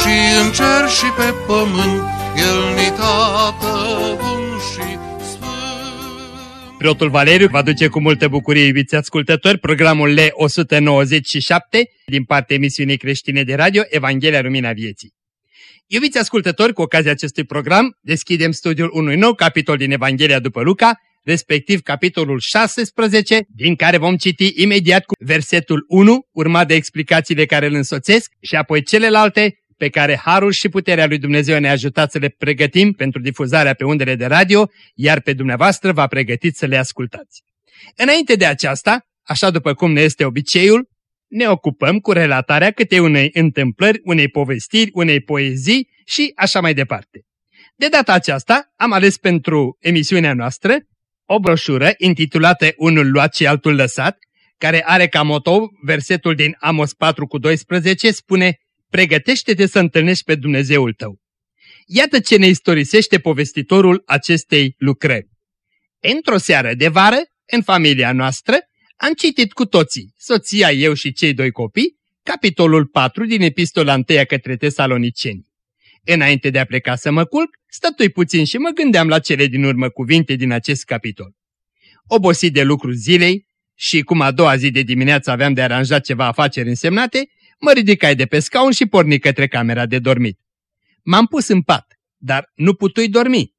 și în cer și pe pământ, El ni tată bun și sfânt. Preotul Valeriu vă aduce cu multă bucurie, iubiți ascultători, programul L197 din partea emisiunii creștine de radio Evanghelia Lumina Vieții. Iubiți ascultători, cu ocazia acestui program, deschidem studiul unui nou capitol din Evanghelia după Luca, respectiv capitolul 16, din care vom citi imediat cu versetul 1, urmat de explicațiile care îl însoțesc, și apoi celelalte pe care Harul și puterea lui Dumnezeu ne-a ajutat să le pregătim pentru difuzarea pe undele de radio, iar pe dumneavoastră va pregătit să le ascultați. Înainte de aceasta, așa după cum ne este obiceiul, ne ocupăm cu relatarea câte unei întâmplări, unei povestiri, unei poezii și așa mai departe. De data aceasta am ales pentru emisiunea noastră o broșură intitulată Unul luat și altul lăsat, care are ca moto versetul din Amos 4 cu 12, spune Pregătește-te să întâlnești pe Dumnezeul tău. Iată ce ne istorisește povestitorul acestei lucrări. Într-o seară de vară, în familia noastră, am citit cu toții, soția, eu și cei doi copii, capitolul 4 din epistola 1 către tesaloniceni. Înainte de a pleca să mă culc, stătui puțin și mă gândeam la cele din urmă cuvinte din acest capitol. Obosit de lucru zilei și cum a doua zi de dimineață aveam de aranjat ceva afaceri însemnate, mă ridicai de pe scaun și porni către camera de dormit. M-am pus în pat, dar nu putui dormi.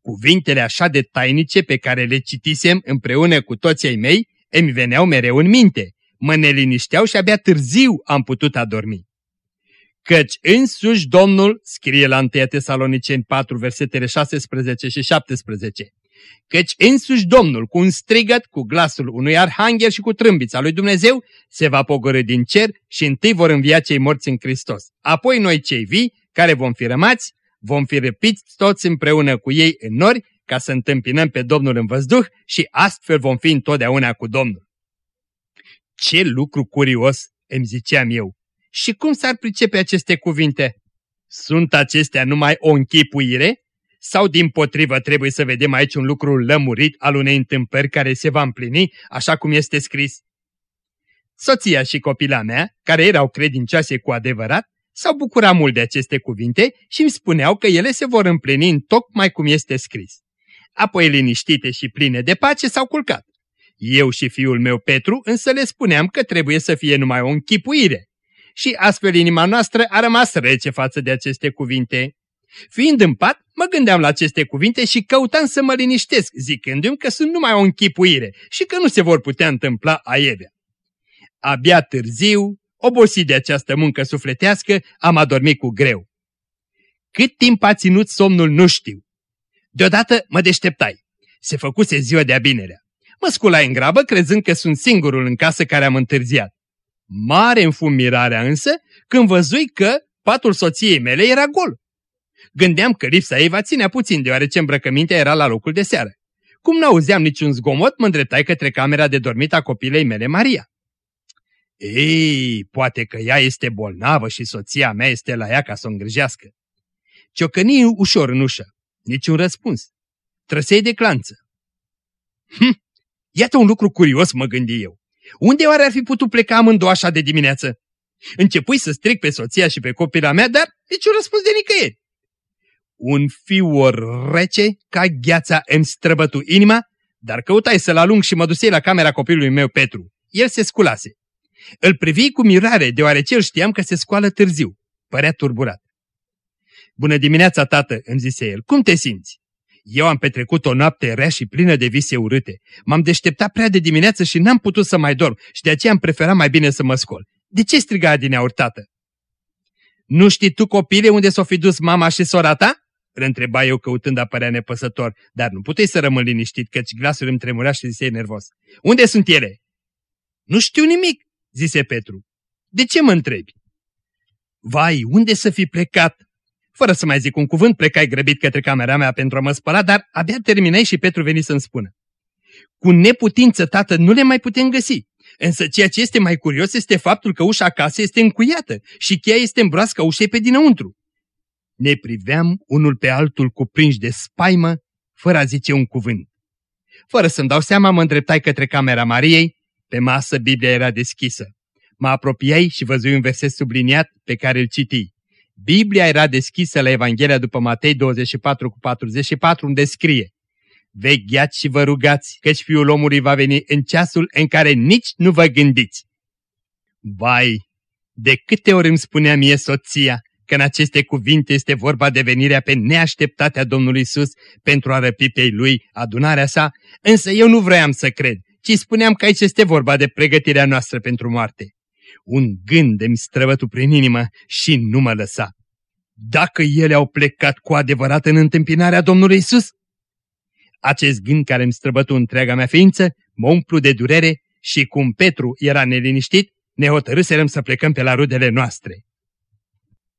Cuvintele așa de tainice pe care le citisem împreună cu toții ai mei îmi veneau mereu în minte, mă nelinișteau și abia târziu am putut adormi. Căci însuși Domnul, scrie la 1 Tesaloniceni 4, versetele 16 și 17, Căci însuși Domnul, cu un strigăt, cu glasul unui arhanghel și cu trâmbița lui Dumnezeu, se va pogorâ din cer și întâi vor învia cei morți în Hristos. Apoi noi cei vii, care vom fi rămați, vom fi răpiți toți împreună cu ei în nori, ca să întâmpinăm pe Domnul în văzduh și astfel vom fi întotdeauna cu Domnul. Ce lucru curios, îmi ziceam eu. Și cum s-ar pricepe aceste cuvinte? Sunt acestea numai o închipuire? Sau din potrivă trebuie să vedem aici un lucru lămurit al unei întâmplări care se va împlini așa cum este scris? Soția și copila mea, care erau credincioase cu adevărat, s-au bucurat mult de aceste cuvinte și îmi spuneau că ele se vor împlini în tocmai cum este scris. Apoi liniștite și pline de pace s-au culcat. Eu și fiul meu Petru însă le spuneam că trebuie să fie numai o închipuire. Și astfel inima noastră a rămas rece față de aceste cuvinte. Fiind în pat, mă gândeam la aceste cuvinte și căutam să mă liniștesc, zicându-mi că sunt numai o închipuire și că nu se vor putea întâmpla aievea. Abia târziu, obosit de această muncă sufletească, am adormit cu greu. Cât timp a ținut somnul nu știu. Deodată mă deșteptai. Se făcuse ziua de abinerea. Mă sculai în grabă crezând că sunt singurul în casă care am întârziat. Mare înfumirarea însă când văzui că patul soției mele era gol. Gândeam că lipsa ei va ținea puțin deoarece îmbrăcămintea era la locul de seară. Cum n-auzeam niciun zgomot, mă îndreptai către camera de dormit a copilei mele, Maria. Ei, poate că ea este bolnavă și soția mea este la ea ca să o îngrijească. Ciocănii ușor în ușă. Niciun răspuns. Trăsei de clanță. Hm, iată un lucru curios, mă gândi eu. Unde oare ar fi putut pleca amândouă așa de dimineață? Începui să stric pe soția și pe copila mea, dar niciun răspuns de nicăieri. Un fior rece ca gheața îmi străbătu inima, dar căutai să-l alung și mă dusei la camera copilului meu Petru. El se sculase. Îl privi cu mirare, deoarece îl știam că se scoală târziu. Părea turburat. Bună dimineața, tată, îmi zise el. Cum te simți? Eu am petrecut o noapte rea și plină de vise urâte. M-am deșteptat prea de dimineață și n-am putut să mai dorm și de aceea am preferat mai bine să mă scol. De ce striga adineauri, tată? Nu știi tu, copile, unde s-o fi dus mama și sora ta? Îl întreba eu căutând a părea nepăsător, dar nu puteai să rămân liniștit, căci glasul îmi tremurea și zise nervos. Unde sunt ele? Nu știu nimic, zise Petru. De ce mă întrebi? Vai, unde să fi plecat? Fără să mai zic un cuvânt, plecai grăbit către camera mea pentru a mă spăla, dar abia terminai și Petru veni să-mi spună. Cu neputință, tată, nu le mai putem găsi. Însă ceea ce este mai curios este faptul că ușa acasă este încuiată și cheia este în broasca ușei pe dinăuntru. Ne priveam unul pe altul cuprinși de spaimă, fără a zice un cuvânt. Fără să-mi dau seama, mă îndreptai către camera Mariei, pe masă Biblia era deschisă. Mă apropiai și văzui un verset subliniat pe care îl citi. Biblia era deschisă la Evanghelia după Matei 24 cu 44, unde scrie Vegheați și vă rugați, căci Fiul omului va veni în ceasul în care nici nu vă gândiți. Vai, de câte ori îmi spunea mie soția că în aceste cuvinte este vorba de venirea pe neașteptatea Domnului Isus pentru a răpi pe lui adunarea sa, însă eu nu vroiam să cred, ci spuneam că aici este vorba de pregătirea noastră pentru moarte. Un gând îmi străvătu prin inimă și nu mă lăsa. Dacă ele au plecat cu adevărat în întâmpinarea Domnului Isus? Acest gând care îmi străbătu întreaga mea ființă mă umplu de durere și cum Petru era neliniștit, ne hotărâserăm să plecăm pe la rudele noastre.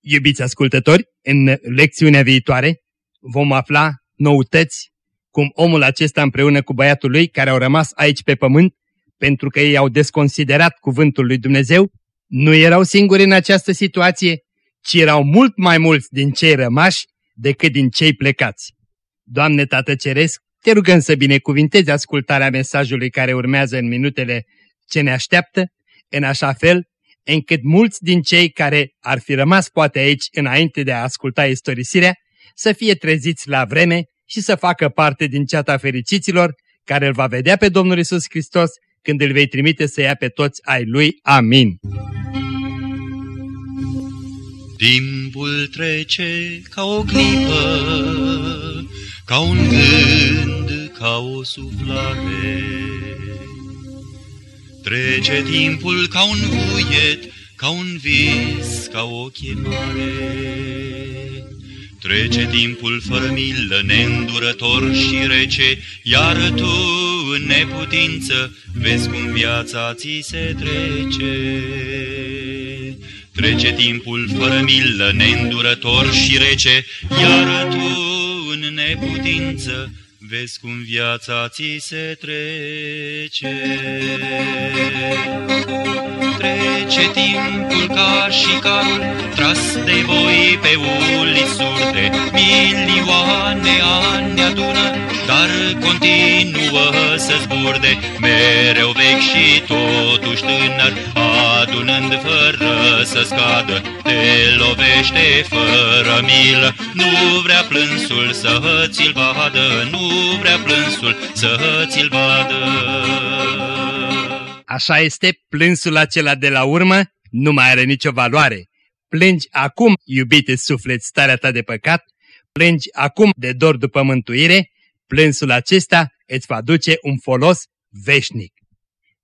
Iubiți ascultători, în lecțiunea viitoare vom afla noutăți cum omul acesta împreună cu băiatul lui care au rămas aici pe pământ pentru că ei au desconsiderat cuvântul lui Dumnezeu, nu erau singuri în această situație, ci erau mult mai mulți din cei rămași decât din cei plecați. Doamne Tată Ceresc, te rugăm să binecuvintezi ascultarea mesajului care urmează în minutele ce ne așteaptă, în așa fel încât mulți din cei care ar fi rămas poate aici înainte de a asculta istorisirea, să fie treziți la vreme și să facă parte din ceata fericiților, care îl va vedea pe Domnul Isus Hristos când îl vei trimite să ia pe toți ai lui. Amin. Timpul trece ca o clipă, ca un gând, ca o suflare. Trece timpul ca un vuiet, ca un vis, ca o chemare. Trece timpul fără milă, neîndurător și rece, iar tu, în neputință, vezi cum viața ți se trece. Trece timpul fără milă, neîndurător și rece, iar tu, în neputință, vezi cum viața ți se trece. Trece timpul ca și carul tras de voi pe uliți surde, milioane ani adună, dar continuă să zburde, mereu vechi și totuși tânăr, adunând fără să scadă, te lovește fără milă, nu vrea plânsul să ți-l vadă, nu vrea plânsul să ți-l vadă. Așa este, plânsul acela de la urmă nu mai are nicio valoare. Plângi acum, iubite suflet, starea ta de păcat, plângi acum de dor după mântuire, plânsul acesta îți va duce un folos veșnic.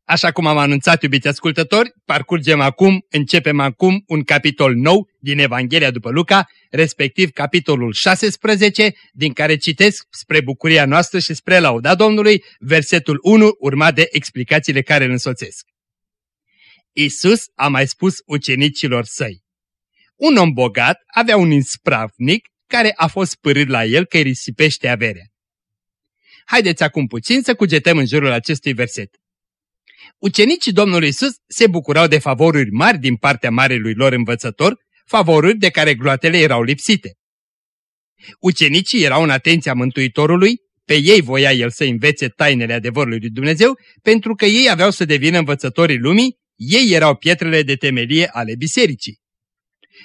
Așa cum am anunțat, iubiți ascultători, parcurgem acum, începem acum un capitol nou din Evanghelia după Luca, respectiv capitolul 16, din care citesc spre bucuria noastră și spre lauda Domnului, versetul 1, urmat de explicațiile care îl însoțesc. Isus a mai spus ucenicilor săi, un om bogat avea un ispravnic care a fost părât la el că îi risipește averea. Haideți acum puțin să cugetăm în jurul acestui verset. Ucenicii Domnului Isus se bucurau de favoruri mari din partea marelui lor învățător, favoruri de care gloatele erau lipsite. Ucenicii erau în atenția Mântuitorului, pe ei voia el să învețe tainele adevărului lui Dumnezeu, pentru că ei aveau să devină învățătorii lumii, ei erau pietrele de temelie ale bisericii.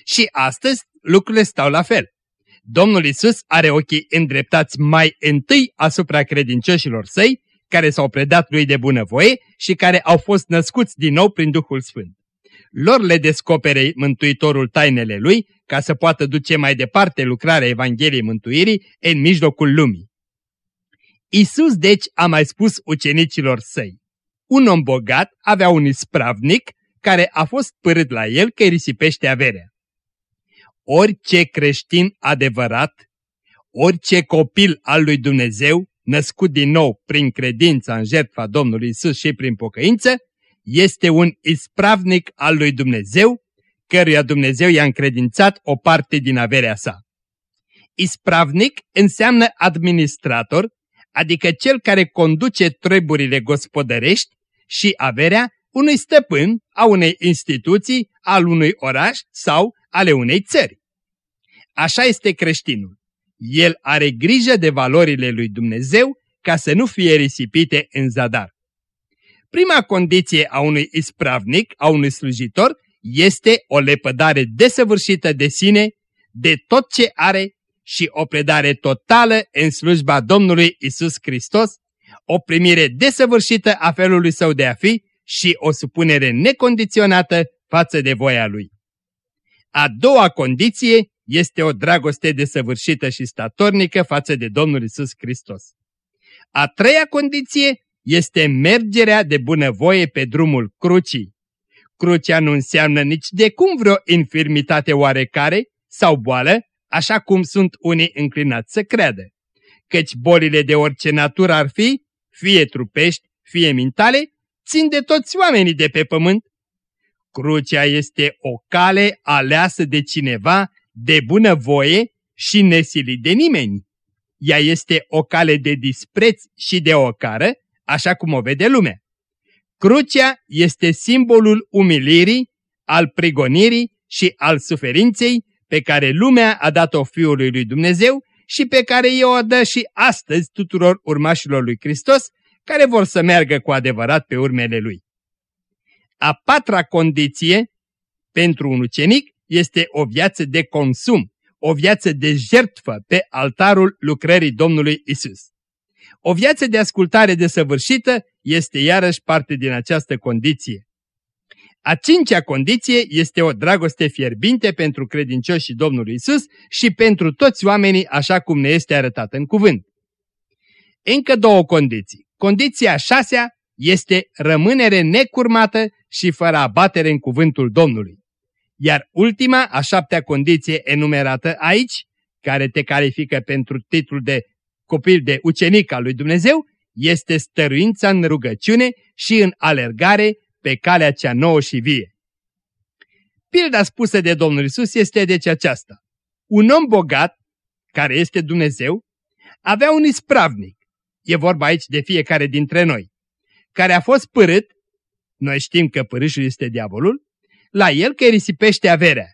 Și astăzi lucrurile stau la fel. Domnul Isus are ochii îndreptați mai întâi asupra credincioșilor săi, care s-au predat lui de bunăvoie și care au fost născuți din nou prin Duhul Sfânt. Lor le descopere Mântuitorul tainele lui ca să poată duce mai departe lucrarea Evangheliei Mântuirii în mijlocul lumii. Isus deci a mai spus ucenicilor săi, un om bogat avea un ispravnic care a fost părât la el că îi risipește averea. Orice creștin adevărat, orice copil al lui Dumnezeu născut din nou prin credința în jertfa Domnului Isus și prin pocăință, este un ispravnic al lui Dumnezeu, căruia Dumnezeu i-a încredințat o parte din averea sa. Ispravnic înseamnă administrator, adică cel care conduce treburile gospodărești și averea unui stăpân, a unei instituții, al unui oraș sau ale unei țări. Așa este creștinul. El are grijă de valorile lui Dumnezeu ca să nu fie risipite în zadar. Prima condiție a unui ispravnic, a unui slujitor, este o lepădare desăvârșită de sine, de tot ce are și o predare totală în slujba Domnului Isus Hristos, o primire desăvârșită a felului său de a fi și o supunere necondiționată față de voia lui. A doua condiție este o dragoste desăvârșită și statornică față de Domnul Isus Hristos. A treia condiție este mergerea de bunăvoie pe drumul crucii. Crucea nu înseamnă nici de cum vreo infirmitate oarecare sau boală, așa cum sunt unii înclinați să creadă. Căci bolile de orice natură ar fi, fie trupești, fie mintale, țin de toți oamenii de pe pământ. Crucea este o cale aleasă de cineva de bunăvoie și nesilit de nimeni. Ea este o cale de dispreț și de ocară, așa cum o vede lumea. Crucea este simbolul umilirii, al prigonirii și al suferinței pe care lumea a dat-o Fiului lui Dumnezeu și pe care eu o dă și astăzi tuturor urmașilor lui Hristos care vor să meargă cu adevărat pe urmele lui. A patra condiție pentru un ucenic este o viață de consum, o viață de jertfă pe altarul lucrării Domnului Isus. O viață de ascultare desăvârșită este iarăși parte din această condiție. A cincea condiție este o dragoste fierbinte pentru credincioșii Domnului Isus și pentru toți oamenii așa cum ne este arătat în cuvânt. Încă două condiții. Condiția șasea este rămânere necurmată și fără abatere în cuvântul Domnului. Iar ultima, a șaptea condiție enumerată aici, care te califică pentru titlul de copil de ucenic al lui Dumnezeu, este stăruința în rugăciune și în alergare pe calea cea nouă și vie. Pilda spusă de Domnul Isus este deci aceasta. Un om bogat, care este Dumnezeu, avea un ispravnic, e vorba aici de fiecare dintre noi, care a fost părât, noi știm că părâșul este diavolul, la el că îi risipește averea.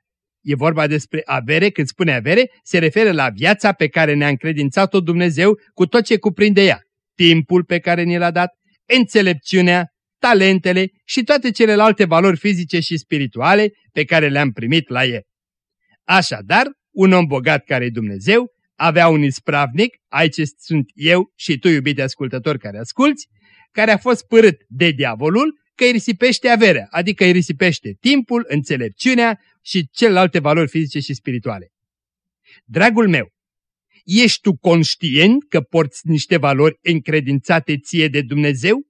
E vorba despre avere, când spune avere, se referă la viața pe care ne-a încredințat-o Dumnezeu cu tot ce cuprinde ea. Timpul pe care ni l-a dat, înțelepciunea, talentele și toate celelalte valori fizice și spirituale pe care le-am primit la el. Așadar, un om bogat care e Dumnezeu avea un ispravnic, aici sunt eu și tu, iubite ascultător care asculți, care a fost părât de diavolul că îi risipește averea, adică îi risipește timpul, înțelepciunea și celelalte valori fizice și spirituale. Dragul meu, ești tu conștient că porți niște valori încredințate ție de Dumnezeu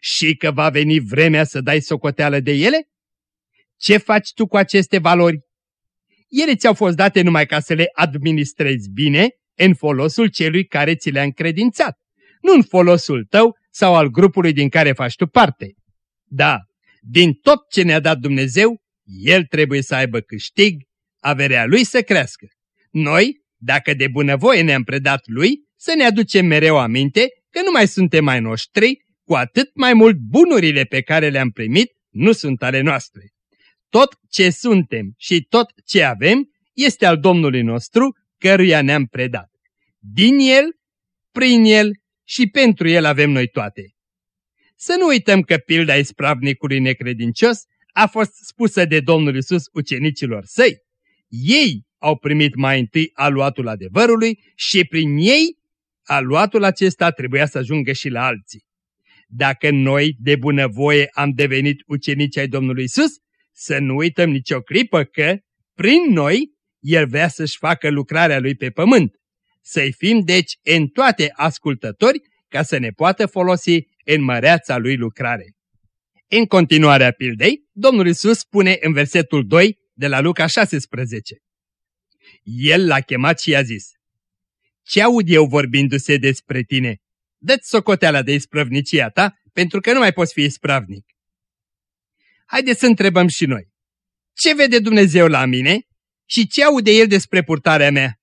și că va veni vremea să dai socoteală de ele? Ce faci tu cu aceste valori? Ele ți-au fost date numai ca să le administrezi bine în folosul celui care ți le-a încredințat, nu în folosul tău sau al grupului din care faci tu parte. Da, din tot ce ne-a dat Dumnezeu, El trebuie să aibă câștig, averea Lui să crească. Noi, dacă de bunăvoie ne-am predat Lui, să ne aducem mereu aminte că nu mai suntem mai noștri, cu atât mai mult bunurile pe care le-am primit nu sunt ale noastre. Tot ce suntem și tot ce avem este al Domnului nostru, căruia ne-am predat. Din El, prin El și pentru El avem noi toate. Să nu uităm că pilda ispravnicului necredincios a fost spusă de Domnul Isus ucenicilor săi. Ei au primit mai întâi aluatul adevărului și prin ei aluatul acesta trebuia să ajungă și la alții. Dacă noi de bunăvoie am devenit ucenici ai Domnului Isus, să nu uităm nicio clipă că, prin noi, El vrea să-și facă lucrarea Lui pe pământ. Să-i fim, deci, în toate ascultători, ca să ne poată folosi în măreața lui lucrare. În continuarea pildei, Domnul Isus spune în versetul 2 de la Luca 16. El l-a chemat și i-a zis, Ce aud eu vorbindu-se despre tine? Dă-ți socoteala de isprăvnicia ta, pentru că nu mai poți fi ispravnic. Haideți să întrebăm și noi. Ce vede Dumnezeu la mine și ce aude El despre purtarea mea?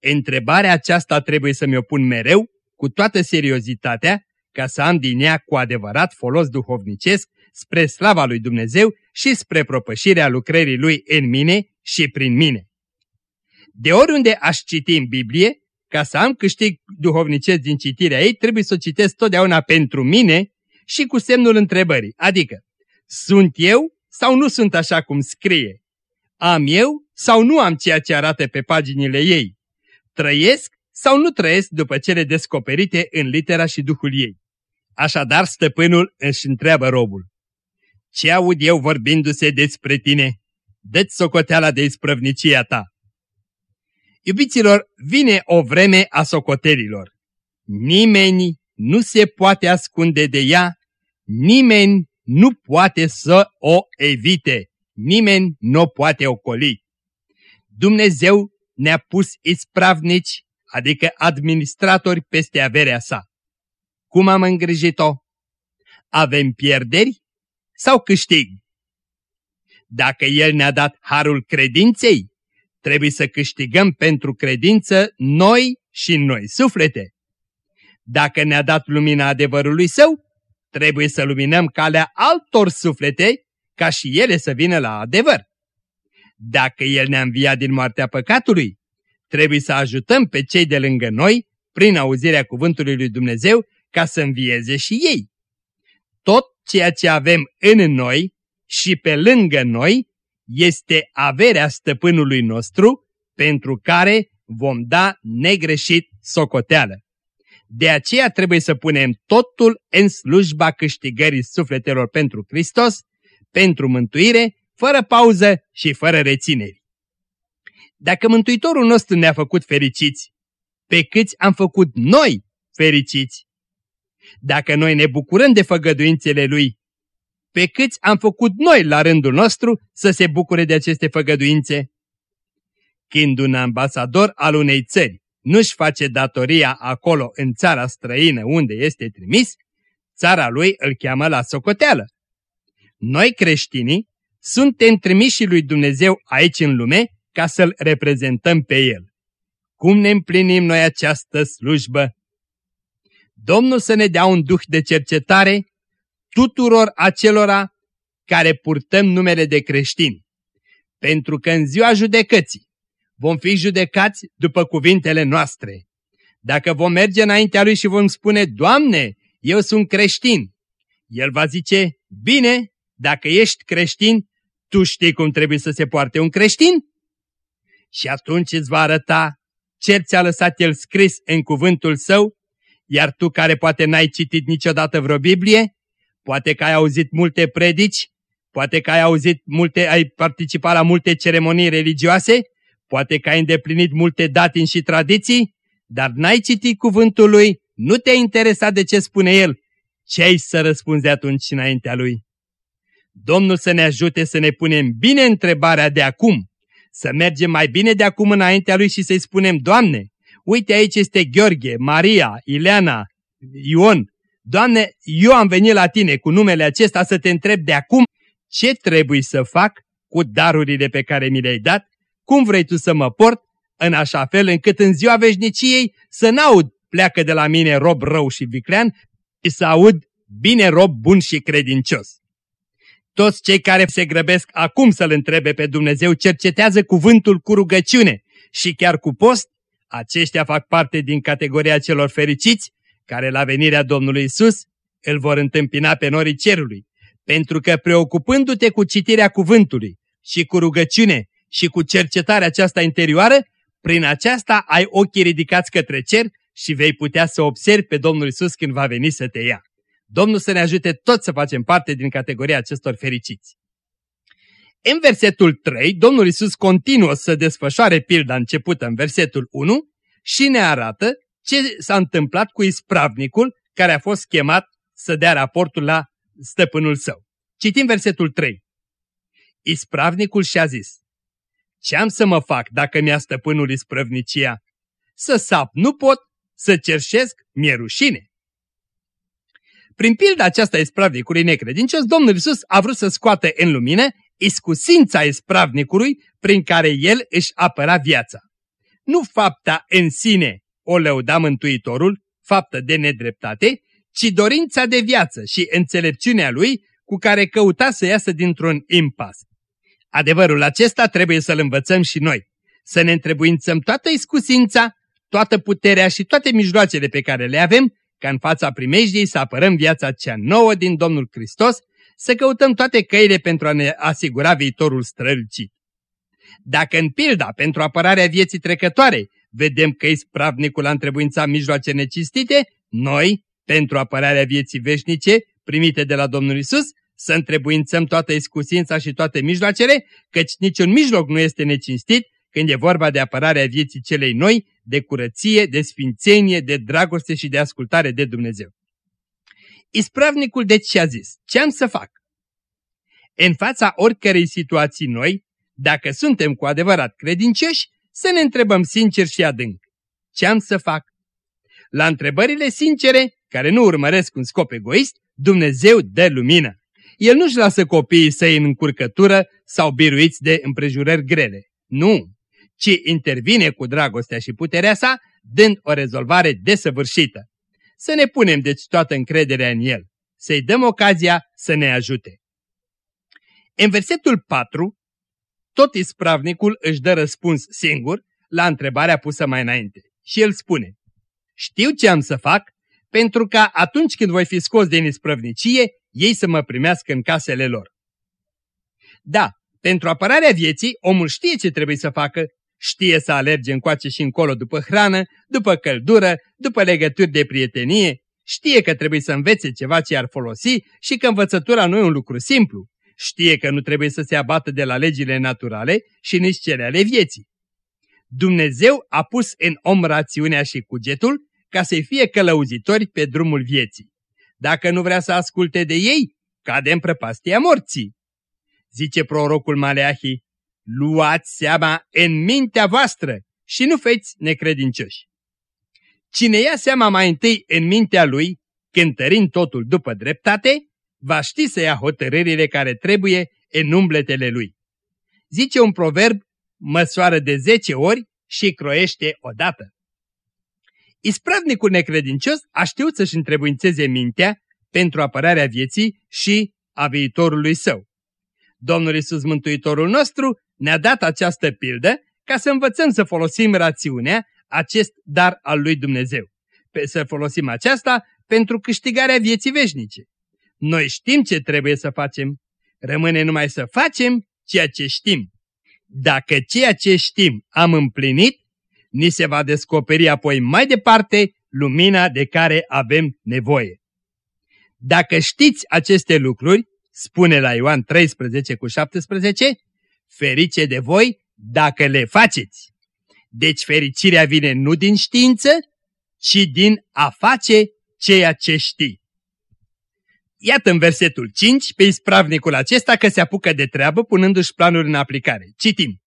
Întrebarea aceasta trebuie să mi-o pun mereu, cu toată seriozitatea, ca să am din ea cu adevărat folos duhovnicesc spre slava lui Dumnezeu și spre propășirea lucrării Lui în mine și prin mine. De oriunde aș citi în Biblie, ca să am câștig duhovnicesc din citirea ei, trebuie să o citesc totdeauna pentru mine și cu semnul întrebării, adică, sunt eu sau nu sunt așa cum scrie? Am eu sau nu am ceea ce arată pe paginile ei? Trăiesc sau nu trăiesc după cele descoperite în litera și duhul ei? Așadar stăpânul își întreabă robul. Ce aud eu vorbindu-se despre tine? Dă-ți socoteala de isprăvnicia ta. Iubiților, vine o vreme a socotelilor. Nimeni nu se poate ascunde de ea, nimeni nu poate să o evite, nimeni nu o poate ocoli. Dumnezeu ne-a pus ispravnici, adică administratori peste averea sa. Cum am îngrijit-o? Avem pierderi sau câștig? Dacă El ne-a dat harul credinței, trebuie să câștigăm pentru credință noi și noi suflete. Dacă ne-a dat lumina adevărului său, trebuie să luminăm calea altor suflete ca și ele să vină la adevăr. Dacă El ne-a înviat din moartea păcatului, trebuie să ajutăm pe cei de lângă noi, prin auzirea cuvântului lui Dumnezeu, ca să învieze și ei. Tot ceea ce avem în noi și pe lângă noi este averea stăpânului nostru pentru care vom da negreșit socoteală. De aceea trebuie să punem totul în slujba câștigării sufletelor pentru Hristos, pentru mântuire, fără pauză și fără rețineri. Dacă Mântuitorul nostru ne-a făcut fericiți, pe câți am făcut noi fericiți? Dacă noi ne bucurăm de făgăduințele Lui, pe câți am făcut noi la rândul nostru să se bucure de aceste făgăduințe? Când un ambasador al unei țări nu-și face datoria acolo în țara străină unde este trimis, țara lui îl cheamă la socoteală. Noi creștinii suntem trimiși lui Dumnezeu aici în lume ca să-L reprezentăm pe El. Cum ne împlinim noi această slujbă? Domnul să ne dea un duh de cercetare tuturor acelora care purtăm numele de creștini. Pentru că în ziua judecății vom fi judecați după cuvintele noastre. Dacă vom merge înaintea Lui și vom spune, Doamne, eu sunt creștin, El va zice, bine, dacă ești creștin, tu știi cum trebuie să se poarte un creștin? Și atunci îți va arăta ce ți-a lăsat El scris în cuvântul Său, iar tu care poate n-ai citit niciodată vreo Biblie, poate că ai auzit multe predici, poate că ai auzit multe, ai participat la multe ceremonii religioase, poate că ai îndeplinit multe datini și tradiții, dar n-ai citit cuvântul lui, nu te-ai interesat de ce spune el. Ce ai să răspunzi atunci înaintea lui? Domnul să ne ajute să ne punem bine întrebarea de acum, să mergem mai bine de acum înaintea lui și să-i spunem, Doamne, uite aici este Gheorghe, Maria, Ileana, Ion, Doamne, eu am venit la tine cu numele acesta să te întreb de acum ce trebuie să fac cu darurile pe care mi le-ai dat, cum vrei tu să mă port, în așa fel încât în ziua veșniciei să n-aud pleacă de la mine rob rău și viclean, și să aud bine rob bun și credincios. Toți cei care se grăbesc acum să-L întrebe pe Dumnezeu cercetează cuvântul cu rugăciune și chiar cu post, aceștia fac parte din categoria celor fericiți care la venirea Domnului Isus îl vor întâmpina pe norii cerului, pentru că preocupându-te cu citirea cuvântului și cu rugăciune și cu cercetarea aceasta interioară, prin aceasta ai ochii ridicați către cer și vei putea să observi pe Domnul Isus când va veni să te ia. Domnul să ne ajute toți să facem parte din categoria acestor fericiți. În versetul 3, Domnul Isus continuă să desfășoare pilda începută în versetul 1 și ne arată ce s-a întâmplat cu ispravnicul care a fost chemat să dea raportul la stăpânul său. Citim versetul 3. Ispravnicul și-a zis, Ce am să mă fac dacă mi-a stăpânul ispravnicia? Să sap nu pot, să cerșesc, mi-e rușine. Prin pilda aceasta ispravnicului necredincios, Domnul Iisus a vrut să scoată în lumină iscusința ispravnicului prin care el își apăra viața. nu fapta în sine o lăuda Mântuitorul, faptă de nedreptate, ci dorința de viață și înțelepciunea lui cu care căuta să iasă dintr-un impas. Adevărul acesta trebuie să-l învățăm și noi, să ne întrebuințăm toată iscusința, toată puterea și toate mijloacele pe care le avem, ca în fața primejdiei să apărăm viața cea nouă din Domnul Hristos, să căutăm toate căile pentru a ne asigura viitorul strălucit. Dacă în pilda pentru apărarea vieții trecătoare vedem că ispravnicul a întrebuința mijloace necistite, noi, pentru apărarea vieții veșnice primite de la Domnul Isus, să întrebuințăm toată iscusința și toate mijloacele, căci niciun mijloc nu este necinstit când e vorba de apărarea vieții celei noi, de curăție, de sfințenie, de dragoste și de ascultare de Dumnezeu. Ispravnicul deci ce a zis? Ce am să fac? În fața oricărei situații noi, dacă suntem cu adevărat credincioși, să ne întrebăm sincer și adânc. Ce am să fac? La întrebările sincere, care nu urmăresc un scop egoist, Dumnezeu dă lumină. El nu-și lasă copiii săi în încurcătură sau biruiți de împrejurări grele. Nu, ci intervine cu dragostea și puterea sa, dând o rezolvare desăvârșită. Să ne punem deci toată încrederea în El, să-i dăm ocazia să ne ajute. În versetul 4, tot ispravnicul își dă răspuns singur la întrebarea pusă mai înainte. Și el spune, știu ce am să fac pentru ca atunci când voi fi scos din isprăvnicie, ei să mă primească în casele lor. Da, pentru apărarea vieții, omul știe ce trebuie să facă, știe să alerge încoace și încolo după hrană, după căldură, după legături de prietenie, știe că trebuie să învețe ceva ce ar folosi și că învățătura nu e un lucru simplu. Știe că nu trebuie să se abată de la legile naturale și nici cele ale vieții. Dumnezeu a pus în om rațiunea și cugetul ca să-i fie călăuzitori pe drumul vieții. Dacă nu vrea să asculte de ei, cade în prăpastia morții. Zice prorocul Maleahi, luați seama în mintea voastră și nu feți necredincioși. Cine ia seama mai întâi în mintea lui, cântărind totul după dreptate, va ști să ia hotărârile care trebuie în umbletele lui. Zice un proverb, măsoară de zece ori și croiește odată. Ispravnicul necredincios a știut să-și întrebuințeze mintea pentru apărarea vieții și a viitorului său. Domnul Isus Mântuitorul nostru ne-a dat această pildă ca să învățăm să folosim rațiunea, acest dar al lui Dumnezeu. Pe să folosim aceasta pentru câștigarea vieții veșnice. Noi știm ce trebuie să facem. Rămâne numai să facem ceea ce știm. Dacă ceea ce știm am împlinit, ni se va descoperi apoi mai departe lumina de care avem nevoie. Dacă știți aceste lucruri, spune la Ioan 13 cu 17, ferice de voi dacă le faceți. Deci fericirea vine nu din știință, ci din a face ceea ce știi. Iată în versetul 5 pe ispravnicul acesta că se apucă de treabă punându-și planuri în aplicare. Citim.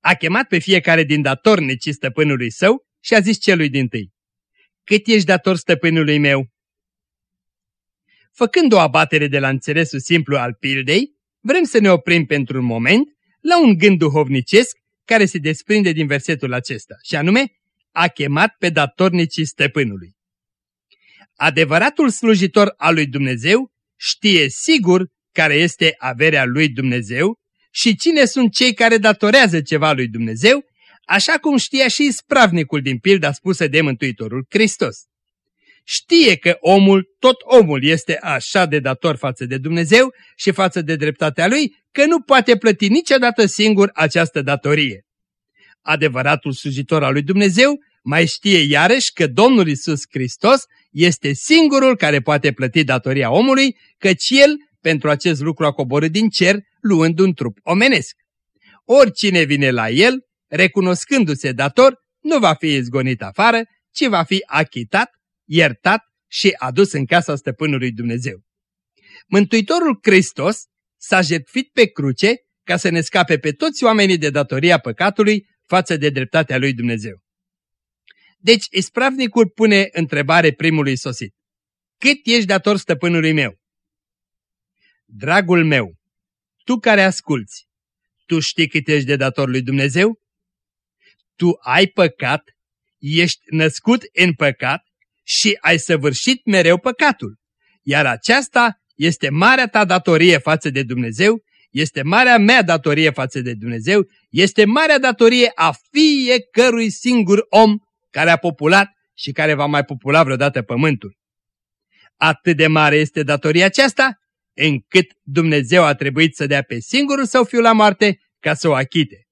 A chemat pe fiecare din datornicii stăpânului său și a zis celui din tâi. Cât ești dator stăpânului meu? Făcând o abatere de la înțelesul simplu al pildei, vrem să ne oprim pentru un moment la un gând duhovnicesc care se desprinde din versetul acesta, și anume, a chemat pe datornicii stăpânului. Adevăratul slujitor al lui Dumnezeu știe sigur care este averea lui Dumnezeu și cine sunt cei care datorează ceva lui Dumnezeu, așa cum știa și spravnicul din pilda spusă de Mântuitorul Hristos. Știe că omul, tot omul este așa de dator față de Dumnezeu și față de dreptatea lui, că nu poate plăti niciodată singur această datorie. Adevăratul slujitor al lui Dumnezeu mai știe iarăși că Domnul Isus Hristos este singurul care poate plăti datoria omului, căci el pentru acest lucru a coborât din cer luând un trup omenesc. Oricine vine la el, recunoscându-se dator, nu va fi izgonit afară, ci va fi achitat, iertat și adus în casa stăpânului Dumnezeu. Mântuitorul Hristos s-a jertfit pe cruce ca să ne scape pe toți oamenii de datoria păcatului față de dreptatea lui Dumnezeu. Deci ispravnicul pune întrebare primului sosit. Cât ești dator stăpânului meu? Dragul meu, tu care asculți, tu știi cât ești de dator lui Dumnezeu? tu ai păcat, ești născut în păcat și ai săvârșit mereu păcatul. Iar aceasta este marea ta datorie față de Dumnezeu, este marea mea datorie față de Dumnezeu, este marea datorie a fiecărui singur om care a populat și care va mai popula vreodată pământul. Atât de mare este datoria aceasta, încât Dumnezeu a trebuit să dea pe singurul său fiu la moarte ca să o achite.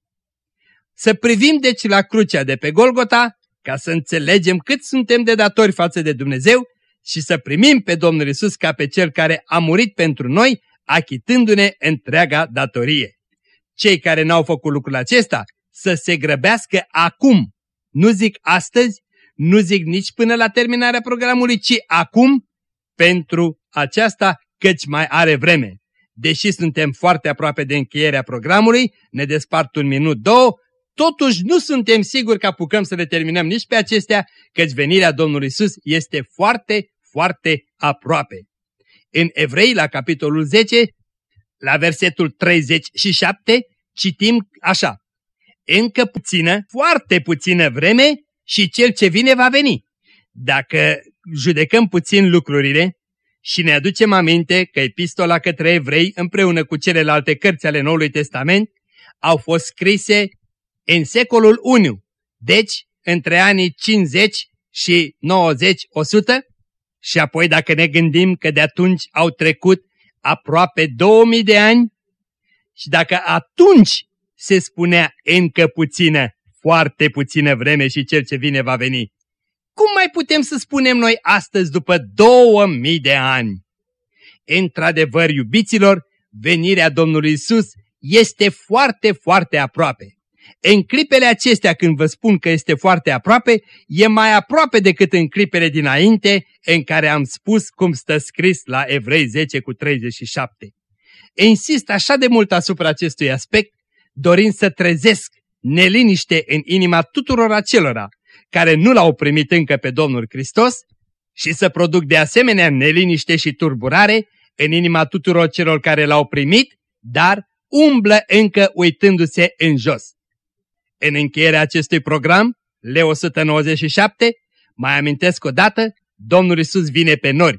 Să privim deci la crucea de pe Golgota ca să înțelegem cât suntem de datori față de Dumnezeu și să primim pe Domnul Isus ca pe Cel care a murit pentru noi, achitându-ne întreaga datorie. Cei care n-au făcut lucrul acesta să se grăbească acum, nu zic astăzi, nu zic nici până la terminarea programului, ci acum, pentru aceasta, căci mai are vreme. Deși suntem foarte aproape de încheierea programului, ne despart un minut, două, totuși nu suntem siguri că apucăm să le terminăm nici pe acestea, căci venirea Domnului Isus este foarte, foarte aproape. În Evrei, la capitolul 10, la versetul 37, citim așa. Încă puțină, foarte puțină vreme și cel ce vine va veni. Dacă judecăm puțin lucrurile și ne aducem aminte că epistola către evrei împreună cu celelalte cărți ale Noului Testament au fost scrise în secolul I, deci între anii 50 și 90-100 și apoi dacă ne gândim că de atunci au trecut aproape 2000 de ani și dacă atunci se spunea încă puțină, foarte puțină vreme și cel ce vine va veni, cum mai putem să spunem noi astăzi după 2000 de ani? Într-adevăr, iubiților, venirea Domnului Isus este foarte, foarte aproape. În clipele acestea când vă spun că este foarte aproape, e mai aproape decât în clipele dinainte în care am spus cum stă scris la Evrei 10 cu 37. Insist așa de mult asupra acestui aspect, dorind să trezesc neliniște în inima tuturor acelora care nu l-au primit încă pe Domnul Hristos și să produc de asemenea neliniște și turburare în inima tuturor celor care l-au primit, dar umblă încă uitându-se în jos. În încheierea acestui program, Leo 197, mai amintesc o dată, Domnul Isus vine pe nori.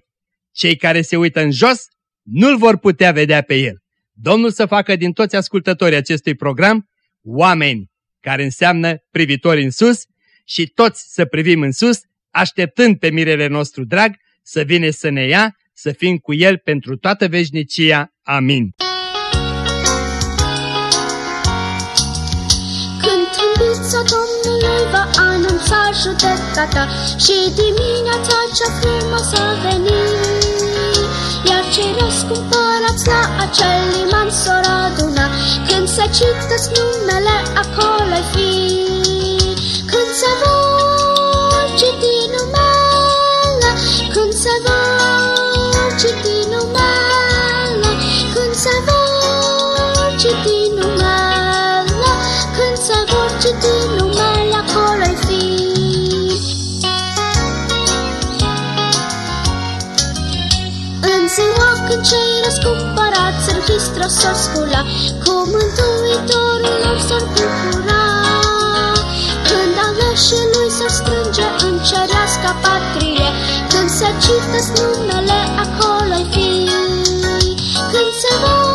Cei care se uită în jos nu-L vor putea vedea pe El. Domnul să facă din toți ascultătorii acestui program oameni care înseamnă privitori în sus și toți să privim în sus, așteptând pe mirele nostru drag să vină să ne ia, să fim cu El pentru toată veșnicia. Amin. Judecata și dimineața cea frumoasă veni. Iar cei răscumpărați la acel liman s-or aduna, când se cită numele acolo fi. maestro s-ar scula, cu mântuitorul lor s-ar bucura. Când aleșii lui s-ar strânge în cerească patrie, când se citesc numele acolo-i fi, când se vor